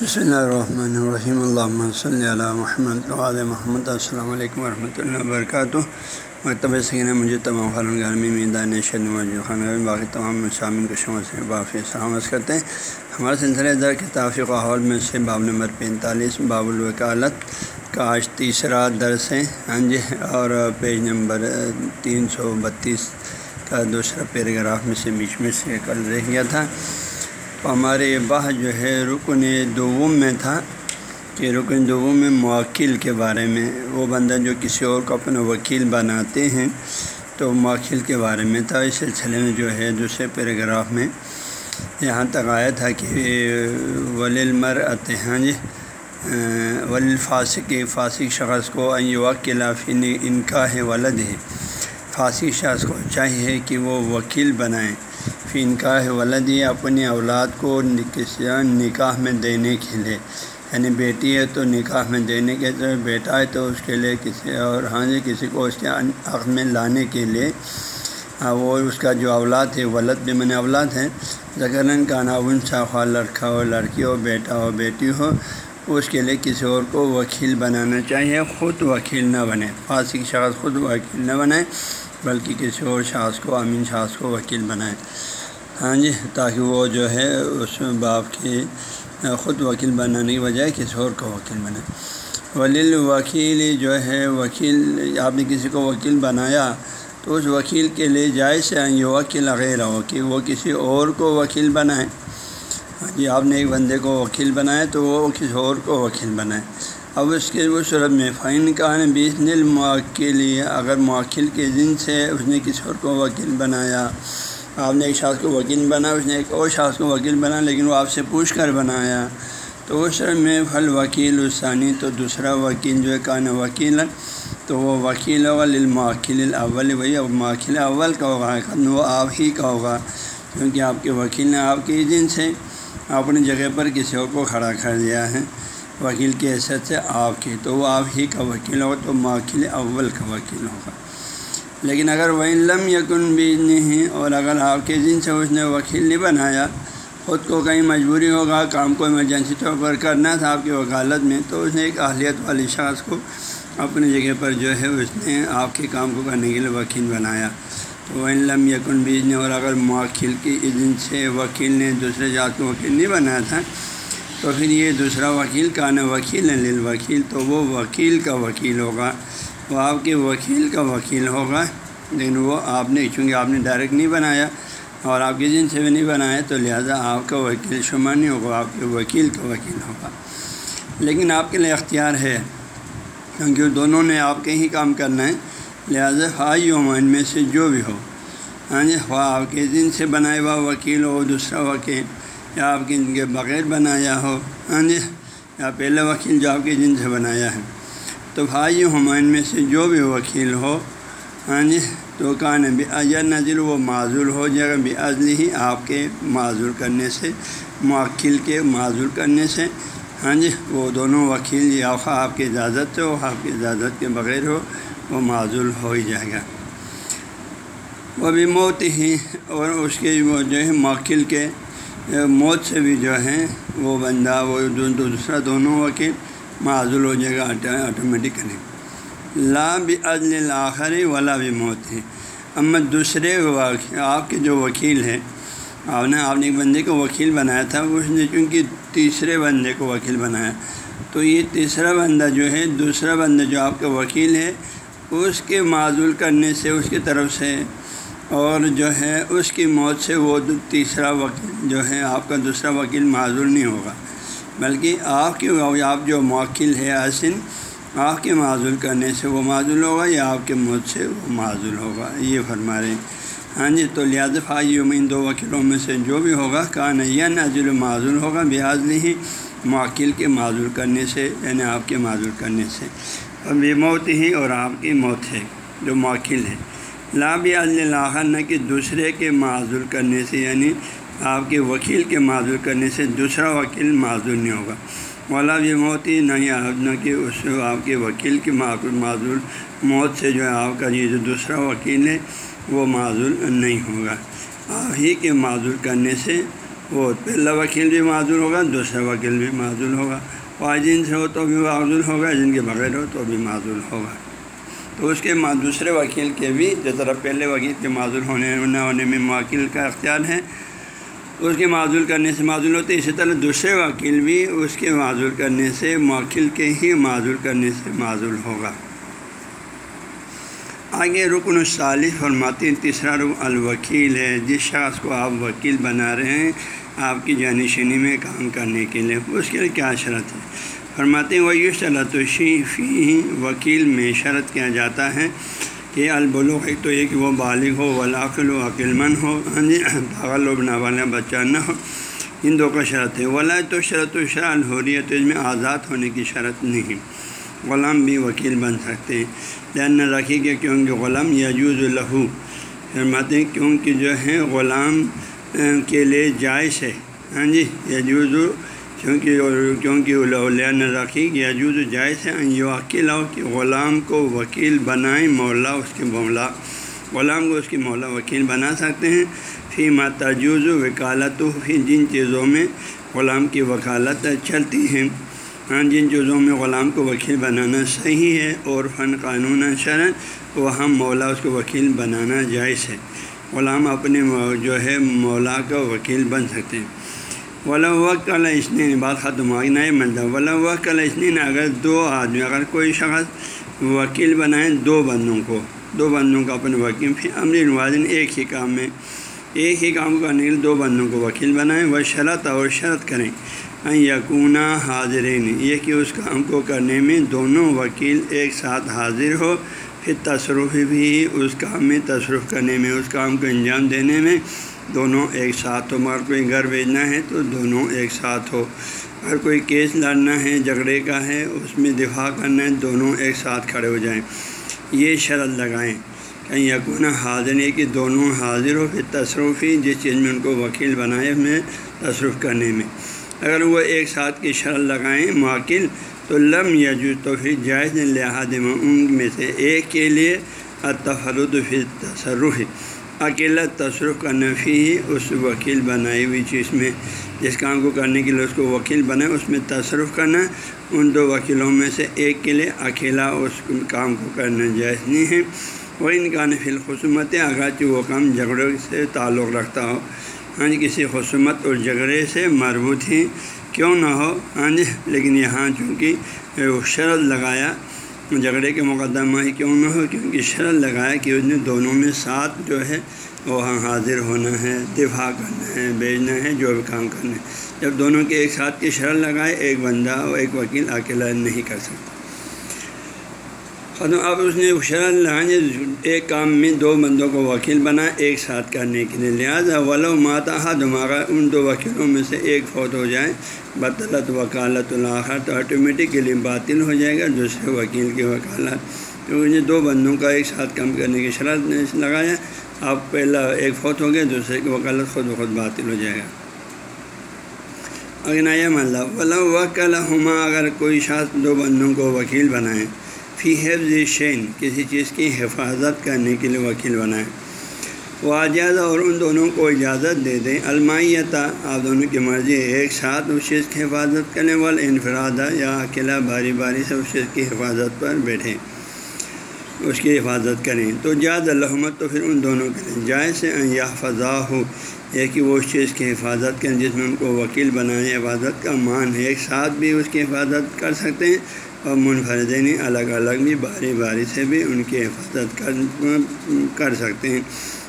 بسم اللہ الرحمن الرحیم اللہ صلی اللہ محمد علیہ محمد السلام علیکم ورحمۃ اللہ وبرکاتہ مکتب سکینہ مجھے تمام خالن گرمی میں دان شد موجود خان باقی تمام مسامن کو شمع سے بافی سلامت کرتے ہیں ہمارے سلسلے در کتافی قحول میں سے باب نمبر پینتالیس باب الوکالت کا آج تیسرا درس ہے ہاں جی اور پیج نمبر تین سو بتیس کا دوسرا پیراگراف میں سے بیچ میں سے کل رہ گیا تھا ہمارے باہ جو ہے، رکن دوم میں تھا۔ کہ رکن دوم میں موکل کے بارے میں، وہ بندہ جو کسی اور کو اپنا وکیل بناتے ہیں، تو موکل کے بارے میں تھا۔ اس سلسلے میں جو ہے، دوسرے پیراگراف میں یہاں تک آیا تھا کہ ولی المر ہاں جی ولی فاسق فاسق شخص کو وکیلا فن ان کا ہے ولد ہے فاسق شخص کو چاہیے کہ وہ وکیل بنائیں فن کا ہے ولدی اپنی اولاد کو نکاح میں دینے کے لیے۔ یعنی بیٹی ہے تو نکاح میں دینے کے لیے، بیٹا ہے تو اس کے لیے کسی اور ہاں جی کسی کو اس کے حق میں لانے کے لیے۔ ہاں، وہ اس کا جو اولاد ہے، ولد بھی من اولاد ہے۔ زکرن کا ناون خواہ لڑکا ہو، لڑکی ہو، بیٹا ہو، بیٹی ہو، اس کے لیے کسی اور کو وکیل بنانا چاہیے۔ خود وکیل نہ بنے، فاسق شخص خود وکیل نہ بنائے بلکہ کسی اور شخص کو، امین شخص کو وکیل بنائے۔ ہاں جی تاکہ وہ جو ہے اس باپ کی خود وکیل بنانے کی بجائے کسی اور کو وکیل بنائے۔ ولیل وکیل جو ہے، وکیل، آپ نے کسی کو وکیل بنایا تو اس وکیل کے لیے جائز سے یہ وکیل غیر ہو کہ وہ کسی اور کو وکیل بنائے۔ ہاں جی آپ نے ایک بندے کو وکیل بنایا تو وہ کسی اور کو وکیل بنائے۔ اب اس کے وہ صورت میں فائن کا بیس نل موکل اگر موکل کے دن سے اس نے کسی اور کو وکیل بنایا۔ آپ نے ایک شخص کو وکیل بنا، اس نے ایک اور شخص کو وکیل بنا، لیکن وہ آپ سے پوچھ کر بنایا۔ تو اس میں پھل وکیل الثانی، تو دوسرا وکیل جو ہے، کان وکیل تو وہ وکیل ہوگا للموکل الاول۔ وہی اب موکل اول کا ہوگا وہ آپ ہی کا ہوگا۔ کیونکہ آپ کے وکیل نے آپ کے دن سے اپنی جگہ پر کسی اور کو کھڑا کر دیا ہے۔ وکیل کی حیثیت سے آپ کی، تو وہ آپ ہی کا وکیل ہوگا، تو موکل اول کا وکیل ہوگا۔ لیکن اگر وہ لم یکن بھی نہیں اور اگر آپ کے دن سے اس نے وکیل نہیں بنایا، خود کو کہیں مجبوری ہوگا، کام کو ایمرجنسی طور پر کرنا تھا آپ کی وکالت میں، تو اس نے ایک اہلیت والی شخص کو اپنی جگہ پر جو ہے اس نے آپ کے کام کو کرنے کے لیے وکیل بنایا۔ تو وہ لم یکن بیج نے اور اگر موکل کی دن سے وکیل نے دوسرے جات کو وکیل نہیں بنایا تھا تو پھر یہ دوسرا وکیل کا نا وکیل ہے وکیل تو وہ وکیل کا وکیل ہوگا۔ وہ آپ کے وکیل کا وکیل ہوگا۔ لیکن وہ آپ نے، چونکہ آپ نے ڈائریکٹ نہیں بنایا اور آپ کے جن سے بھی نہیں بنایا، تو لہٰذا آپ کا وکیل شمار نہیں ہوگا، آپ کے وکیل کا وکیل ہوگا۔ لیکن آپ کے لیے اختیار ہے، کیونکہ دونوں نے آپ کے ہی کام کرنا ہے۔ لہٰذا ہائی عمین میں سے جو بھی ہو ہاں جی خواہ آپ کے دن سے بنایا ہوا وکیل ہو، دوسرا وکیل۔ یا آپ کے ان کے بغیر بنایا ہو۔ ہاں جی یا پہلا وکیل جو آپ کے جن سے بنایا ہے۔ تو بھائی ہمائن میں سے جو بھی وکیل ہو ہاں جی تو کان بھی اجر نظر وہ معذور ہو جائے گا بھی ازلی ہی آپ کے معذور کرنے سے، موکل کے معذور کرنے سے۔ ہاں جی وہ دونوں وکیل یا آپ کی اجازت سے ہو، آپ کی اجازت کے بغیر ہو، وہ معذور ہو ہی جائے گا۔ وہ بھی موت ہی اور اس کے وہ جو ہے، موکل کے موت سے بھی جو ہے وہ بندہ، وہ دوسرا دونوں وکیل معذول ہو جائے گا آٹومیٹکلی لا بھی عدل آخری ولا بھی موت ہے۔ اما دوسرے آپ کے جو وکیل ہے آپ نے آپ نے ایک بندے کو وکیل بنایا تھا اس نے چونکہ تیسرے بندے کو وکیل بنایا، تو یہ تیسرا بندہ جو ہے، دوسرا بندہ جو آپ کا وکیل ہے، اس کے معذول کرنے سے، اس کی طرف سے اور جو ہے اس کی موت سے وہ تیسرا وکیل جو ہے آپ کا دوسرا وکیل معذور نہیں ہوگا۔ بلکہ آپ کی آپ جو موکل ہے حسن آپ کے معذول کرنے سے وہ معذول ہوگا یا آپ کے موت سے وہ معذول ہوگا؟ یہ فرما رہے ہیں۔ ہاں جی تو لہٰذا فائی ان دو وکیلوں میں سے جو بھی ہوگا کہا نہیں نازل معذول ہوگا بحاظ ہی موکل کے معذول کرنے سے یعنی آپ کے معذول کرنے سے۔ بے موت ہی اور آپ کی موت ہے، جو موکل ہے۔ لاب اللہ نہ کہ دوسرے کے معذور کرنے سے یعنی آپ کے وکیل کے معذور کرنے سے دوسرا وکیل معذور نہیں ہوگا۔ مولا بھی موت ہی نہیں آپ، نہ کہ اس آپ کے وکیل کے معذور معذور موت سے جو ہے آپ کا یہ جو دوسرا وکیل ہے، وہ معذور نہیں ہوگا۔ آپ ہی کے معذور کرنے سے وہ پہلا وکیل بھی معذور ہوگا، دوسرا وکیل بھی معذور ہوگا۔ واجن سے ہو تو بھی معذور ہوگا، جن کے بغیر ہو تو بھی معذور ہوگا۔ تو اس کے دوسرے وکیل کے بھی جس طرح پہلے وکیل کے معذور ہونے نہ ہونے میں موکل کا اختیار ہے۔ اس کے معذول کرنے سے معذول ہوتے، اسی طرح دوسرے وکیل بھی اس کے معذول کرنے سے موکل کے ہی معذول کرنے سے معذول ہوگا۔ آگے رکن الصالح فرماتے ہیں، تیسرا رکن الوکیل ہے۔ جس شخص کو آپ وکیل بنا رہے ہیں، آپ کی جانشینی میں کام کرنے کے لیے، اس کے لیے کیا شرط ہے؟ فرماتے ہیں وہ یوں صلاحت فی وکیل میں شرط کیا جاتا ہے کہ البلوغ ایک تو یہ کہ وہ بالغ ہو ولاقل و عقل مند ہو ہاں جی پاگل و والا بچہ نہ ہو، ان دو کا شرط ہے۔ ولا تو شرط و شرح ہو رہی ہے تو اس میں آزاد ہونے کی شرط نہیں۔ غلام بھی وکیل بن سکتے ہیں۔ دھیان نہ رکھیے کہ کیونکہ غلام یجوز لہو۔ فرماتے ہیں کیونکہ جو ہے، غلام کے لیے جائز ہے۔ ہاں جی یجوز کیونکہ کیونکہ نہ رکھی کہ یجوز جائز ہے یہ وکیل ہو کہ غلام کو وکیل بنائیں، مولا اس کے مولا، غلام کو اس کی مولا وکیل بنا سکتے ہیں۔ فی ماتاجوز وکالت فی جن چیزوں میں غلام کی وکالت چلتی ہیں۔ ہاں جن چیزوں میں غلام کو وکیل بنانا صحیح ہے اور فن قانون شرح وہ ہم مولا اس کو وکیل بنانا جائز ہے۔ غلام اپنے جو ہے مولا کا وکیل بن سکتے ہیں۔ ولا وقت علیہ اسنین بات ختم ہو نہیں ملتا ولا وقت علیہ اسنین اگر دو آدمی، اگر کوئی شخص وکیل بنائیں، دو بندوں کو. دو بندوں کو اپنے وکیل، پھر امر نوازن ایک ہی کام میں، ایک ہی کام کرنے کے لیے دو بندوں کو وکیل بنائیں، وہ شرط اور شرط کریں. یقون حاضرین، یہ کہ اس کام کو کرنے میں دونوں وکیل ایک ساتھ حاضر ہو، پھر تصرف بھی اس کام میں، تصرف کرنے میں، اس کام کو انجام دینے میں دونوں ایک ساتھ ہو۔ مگر کوئی گھر بھیجنا ہے تو دونوں ایک ساتھ ہو۔ اگر کوئی کیس لڑنا ہے، جھگڑے کا ہے، اس میں دفاع کرنا ہے، دونوں ایک ساتھ کھڑے ہو جائیں۔ یہ شرط لگائیں۔ کہیں یقون حاضر ہے کہ دونوں حاضر ہو پھر تصرفی جس چیز میں ان کو وکیل بنائے میں تصرف کرنے میں۔ اگر وہ ایک ساتھ کی شرح لگائیں موکل تو لم یا جو تو پھر جائز لحاظ میں ان میں سے ایک کے لیے تفرد پھر تصرف اکیلا تصرف کا نفی ہی اس وکیل بنائی ہوئی چیز میں، جس کام کو کرنے کے لیے اس کو وکیل بنائے، اس میں تصرف کرنا، ان دو وکیلوں میں سے ایک کے لیے اکیلا اس کام کو کرنا جائز نہیں ہے۔ وہ ان کا نفی الخصومت اگرچہ وہ کام جھگڑوں سے تعلق رکھتا ہو۔ ہاں جی کسی خصومت اور جھگڑے سے مربوط ہی کیوں نہ ہو؟ ہاں جی لیکن یہاں چونکہ شرط لگایا جھگڑے کے مقدمہ ہی کیوں نہ ہو؟ کیونکہ شرط لگایا کہ اس نے دونوں میں ساتھ جو ہے وہاں حاضر ہونا ہے، دفاع کرنا ہے بیچنا ہے، جو بھی کام کرنا ہے۔ جب دونوں کے ایک ساتھ کی شرط لگائے، ایک بندہ اور ایک وکیل اکیلا نہیں کر سکتا۔ ختم اب اس نے شرح لہٰذ ایک کام میں دو بندوں کو وکیل بنا، ایک ساتھ کرنے کے لیے۔ لہٰذا ولو ماتا دماغہ ان دو وکیلوں میں سے ایک فوت ہو جائے۔ بطلت وکالت الآخر تو آٹومیٹکلی باطل ہو جائے گا۔ دوسرے وکیل کی وکالت کیونکہ دو بندوں کا ایک ساتھ کام کرنے کی شرط نے لگایا۔ اب پہلا ایک فوت ہو گیا، دوسرے کی وکالت خود بخود باطل ہو جائے گا۔ اگر نیا مطلب ولا وکل ہما اگر کوئی شخص دو بندوں کو وکیل بنائیں فی حفظ شین، کسی چیز کی حفاظت کرنے کے لیے وکیل بنائیں۔ وہ آجاد اور ان دونوں کو اجازت دے دیں۔ المائیتا آپ دونوں کی مرضی ایک ساتھ اس چیز کی حفاظت کرنے والے انفرادہ یا اکیلا باری باری سے اس چیز کی حفاظت پر بیٹھیں۔ اس کی حفاظت کریں۔ تو جاد الحمد تو پھر ان دونوں کے جائز سے یا فضا ہو یہ کہ وہ اس چیز کی حفاظت کریں جس میں ان کو وکیل بنائیں حفاظت کا مان ہے۔ ایک ساتھ بھی اس کی حفاظت کر سکتے ہیں۔ اور منفردین الگ الگ بھی باری باری سے بھی ان کی حفاظت کر کر سکتے ہیں۔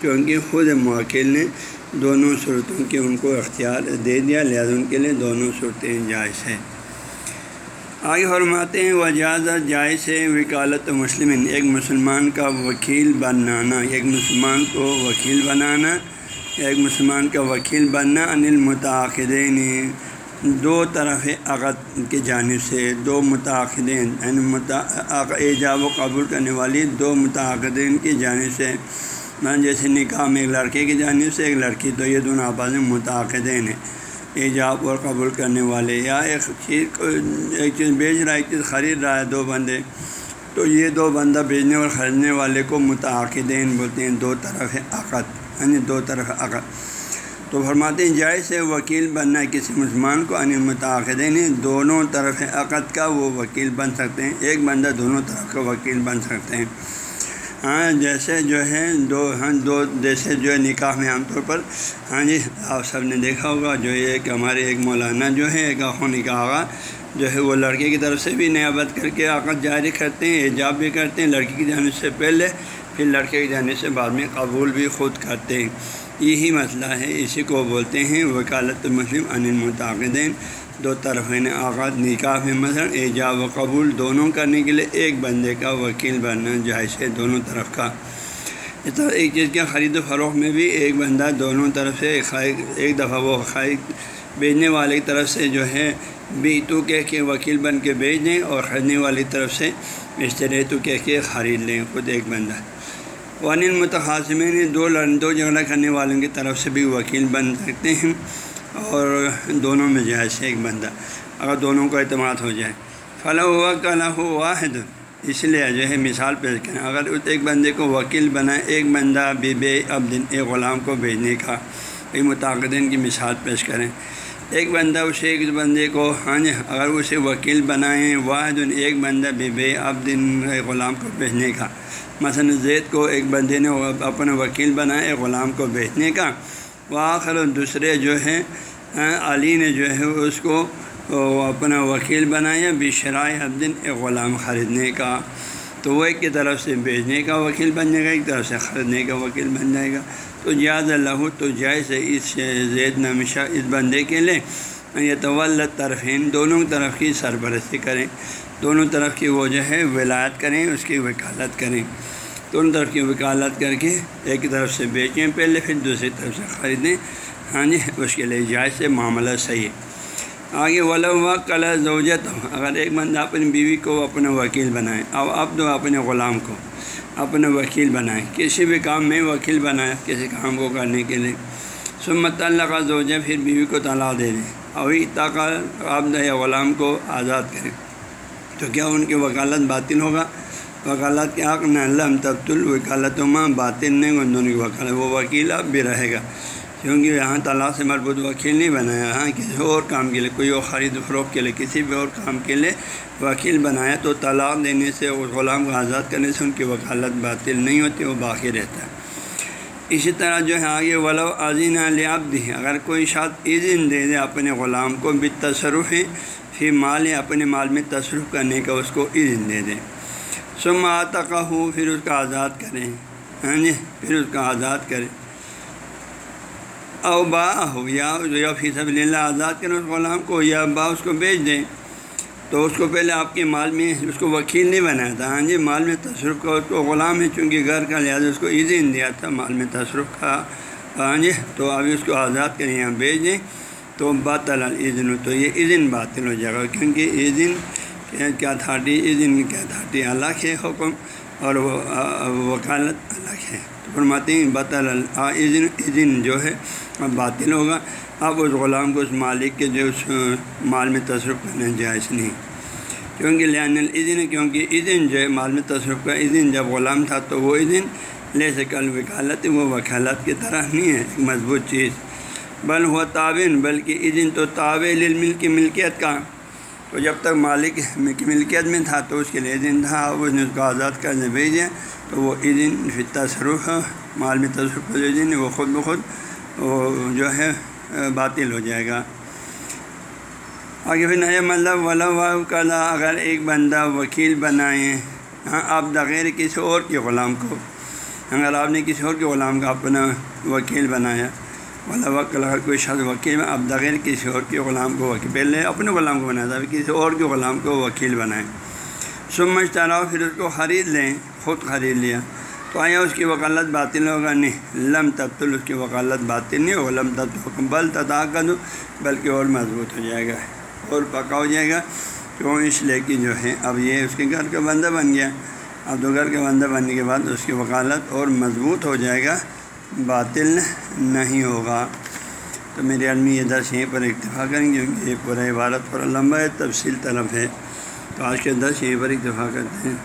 کیونکہ خود موکل نے دونوں صورتوں کے ان کو اختیار دے دیا، لہٰذا ان کے لیے دونوں صورتیں جائز ہیں۔ آگے فرماتے ہیں، وجاز جائز ہے وکالت مسلم ایک مسلمان کا وکیل بنانا، ایک مسلمان کو وکیل بنانا، ایک مسلمان کا وکیل بننا، انل متعدین دو طرف عقد کی جانب سے دو متعدین یعنی ایجاب و قبول کرنے والی دو متعدین کی جانب سے یعنی جیسے نکاح میں ایک لڑکے کی جانب سے ایک لڑکی، تو یہ دونوں آپس میں متعدین ہیں۔ ایجاب اور قبول کرنے والے، یا ایک چیز کو ایک چیز بیچ رہا ہے، ایک چیز خرید رہا ہے، دو بندے۔ تو یہ دو بندہ بیچنے اور خریدنے والے کو متعدین بولتے ہیں، دو طرف عقد یعنی دو طرف عقد۔ تو فرماتے ہیں، جائز سے وکیل بننا کسی مسلمان کو یعنی ان متعدین دونوں طرف عقد کا وہ وکیل بن سکتے ہیں۔ ایک بندہ دونوں طرف کا وکیل بن سکتے ہیں۔ ہاں جیسے جو ہے، دو ہاں دو، جیسے جو ہے نکاح میں عام طور پر۔ ہاں جی آپ سب نے دیکھا ہوگا، جو یہ ہمارے ایک مولانا جو ہے، ایک آخو نکاح جو ہے وہ لڑکے کی طرف سے بھی نیابت کر کے عقد جاری کرتے ہیں، ایجاب بھی کرتے ہیں۔ لڑکی کی جانب سے پہلے، پھر لڑکے کی جانب سے بعد میں قبول بھی خود کرتے ہیں۔ یہی مسئلہ ہے، اسی کو بولتے ہیں وکالت مسلم ان متعدین دو طرف آغاز نکاح میں مثلا ایجاب و قبول دونوں کرنے کے لیے ایک بندے کا وکیل بننا جائز ہے دونوں طرف کا۔ اس طرح ایک چیز کے خرید و فروخت میں بھی ایک بندہ دونوں طرف سے ایک دفعہ وہ خرید بیچنے والے کی طرف سے جو ہے، بھی تو کہہ کے وکیل بن کے بیچ دیں اور خریدنے والی طرف سے اشترے تو کہہ کے خرید لیں، خود ایک بندہ۔ ون متخاصمین دو لڑ دو جھگڑا کرنے والوں کی طرف سے بھی وکیل بن سکتے ہیں اور دونوں میں جائز ہے ایک بندہ، اگر دونوں کو اعتماد ہو جائے۔ فلاں ہوا کلا ہو واحد۔ اس لیے جو ہے مثال پیش کریں، اگر اس ایک بندے کو وکیل بنائے ایک بندہ بے بے دن ایک غلام کو بھیجنے کا ایک متعدین کی مثال پیش کریں۔ ایک بندہ اسے ایک بندے کو ہاں جی، اگر اسے وکیل بنائیں واحد ایک بندہ بے بے دن غلام کو بھیجنے کا۔ مثلا زید کو ایک بندے نے اپنا وکیل بنایا ایک غلام کو بھیجنے کا۔ آخر دوسرے جو ہیں ہاں، علی نے جو ہے اس کو اپنا وکیل بنایا بشرائے الدین ایک غلام خریدنے کا۔ تو وہ ایک کی طرف سے بیچنے کا وکیل بن جائے گا، ایک طرف سے خریدنے کا وکیل بن جائے گا۔ تو جاز اللہ تو جائز ہے اس زید نمشہ اس بندے کے لیے یہ طول طرفین، دونوں طرف کی سرپرستی کریں، دونوں طرف کی وہ جو ہے ولایت کریں، اس کی وکالت کریں۔ دونوں طرف کی وکالت کر کے ایک طرف سے بیچیں پہلے، پھر دوسری طرف سے خریدیں۔ ہاں جی اس کے لیے جائز سے معاملہ صحیح ہے۔ آگے و کلا زوجت اگر ایک بندہ اپنی بیوی کو اپنا وکیل بنائے، اب اب دو اپنے غلام کو۔ اپنے وکیل بنائیں کسی بھی کام میں وکیل بنائیں کسی کام کو کرنے کے لیے۔ سمت اللہ کا زوجہ، پھر بیوی کو طلاق دے دیں ابھی طاقہ آبدہ یا غلام کو آزاد کریں تو کیا ان کی وکالت باطل ہوگا؟ وکالت کے حق نہ اللہ تبت الوکالت ماں باطل نہیں۔ ان دونوں کی وکالت، وہ وکیل اب بھی رہے گا۔ کیونکہ یہاں طلاق سے مربوط وکیل نہیں بنایا ہاں کسی اور کام کے لیے، کوئی اور خرید و فروخت کے لیے، کسی بھی اور کام کے لیے وکیل بنایا تو طلاق دینے سے اس غلام کو آزاد کرنے سے ان کی وکالت باطل نہیں ہوتی، وہ باقی رہتا ہے۔ اسی طرح جو ہے آگے، ولو عظیم لیاب دی اگر کوئی شاد عزن دے دے اپنے غلام کو بھی تصرف ہے پھر مال یا اپنے مال میں تصرف کرنے کا اس کو عزن دے دیں سم آتا ہو پھر اس کا آزاد کریں ہاں جی پھر اس کا آزاد کریں او با ہو یا یا فی سب اللہ آزاد کریں، اس غلام کو یا با اس کو بیچ دیں۔ تو اس کو پہلے آپ کے مال میں، اس کو وکیل نہیں بنایا تھا۔ ہاں جی مال میں تصرف کا، اس کو غلام ہے چونکہ گھر کا لحاظ، اس کو عزن دیا تھا مال میں تصرف کا۔ ہاں جی تو ابھی اس کو آزاد کریں، یہاں بیچ دیں۔ تو باطل عزن تو یہ عزن باطل ہو جائے گا۔ کیونکہ عزن کیا تھاٹی عزن کیا تھاٹی الگ ہے حکم اور وہ وکالت الگ ہے فرماتے ہیں باطل عزن جو ہے، اب باطل ہوگا۔ اب اس غلام کو اس مالک کے جو اس مال میں تصرف کرنا جائز نہیں۔ کیونکہ لان العزن کیونکہ عزن جو ہے، مال میں تصرف کا عزن، جب غلام تھا تو وہ عزن لے سکل وکالت وہ وکالت کی طرح نہیں ہے، ایک مضبوط چیز۔ بل ہوا تعاون بلکہ عزن تو تعویل مل کی ملکیت کا۔ تو جب تک مالک کی ملکیت میں تھا تو اس کے لیے عزن تھا اس نے اس کو آزاد کرنے بھیجا تو وہ عزن پھر تصرف مال میں تصرف جو عزن وہ خود بخود وہ جو ہے، باطل ہو جائے گا۔ آگے پھر نیا مطلب ولا کلا، اگر ایک بندہ وکیل بنائیں ہاں آپ بغیر کسی اور کے غلام کو، اگر آپ نے کسی اور کے غلام کا اپنا وکیل بنایا ولا وقت اگر کوئی شخص وکیل میں بغیر کسی اور کے غلام کو وکیل پہلے اپنے غلام کو بنایا تھا کسی اور کے غلام کو وکیل بنائیں سمجھ طرح پھر اس کو خرید لیں، خود خرید لیا۔ تو آیا اس کی وکالت باطل ہوگا؟ نہیں۔ لم تبتل اس کی وکالت باطل نہیں ہوگا۔ لم تب بل تدا کر دو بلکہ اور مضبوط ہو جائے گا، اور پکا ہو جائے گا۔ کیوں اس لیے کہ جو ہے، اب یہ اس کے گھر کا بندہ بن گیا۔ اب دو گھر کا بندہ بننے کے بعد اس کی وکالت اور مضبوط ہو جائے گا۔ باطل نہیں ہوگا۔ تو میرے عالمی یہ درس یہیں پر اکتفا کریں گے کیونکہ یہ پورا عبارت پورا لمبا ہے تفصیل طلب ہے۔ تو آج کے درس یہیں پر اکتفا کرتے ہیں۔